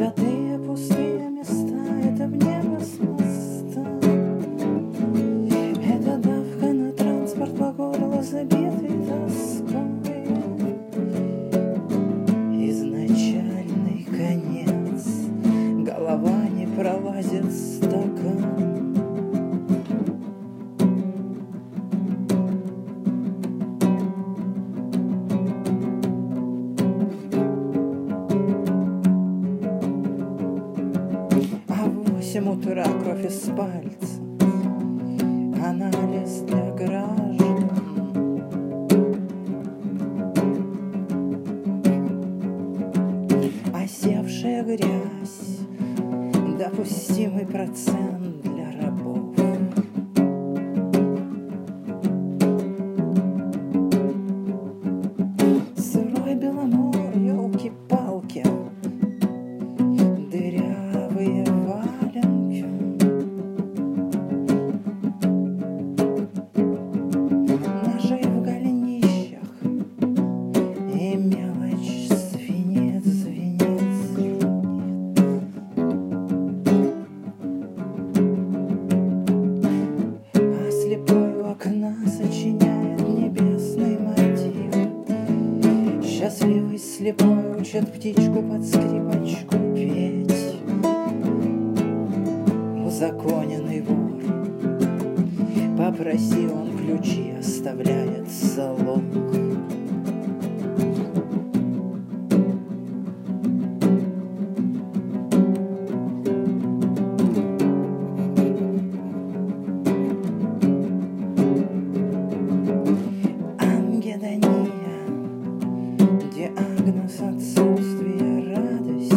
Святые пустые места, это в небо с. Это давка на транспорт по горло забитый А в восемь утра кровь из пальца. Анализ для граждан Осевшая грязь Допустимый процент для учат птичку под скрипочку петь. Узаконенный вор. Попроси он ключи, оставляет залог Диагноз отсутствия радости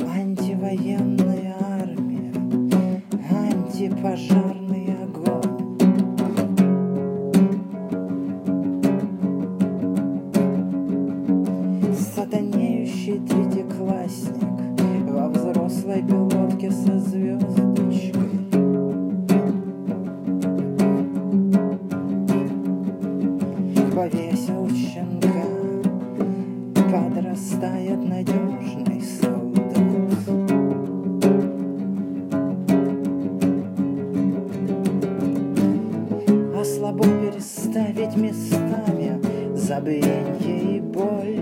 Антивоенная армия. Антипожарный огонь Сатанеющий третьеклассник щенка Подрастает надежный солдат. А слабо переставить местами Забвенье и боль.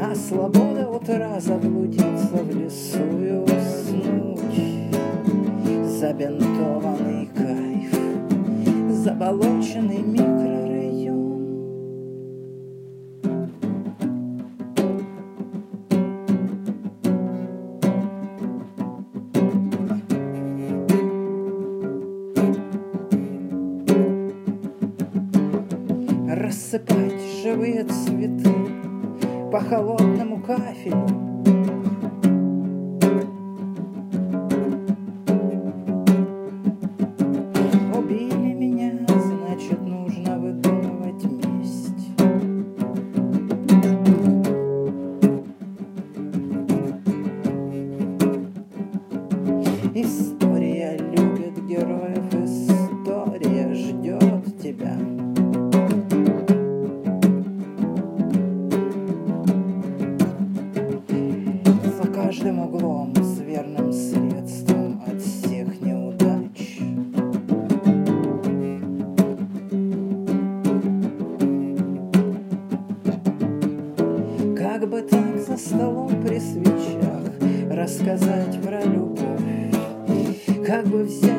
А слабо до утра заблудиться в лесу и уснуть. Забинтованный кайф Заболоченный микрорайон живые цветы По холодному кафелю рассказать про любовь, как бы взять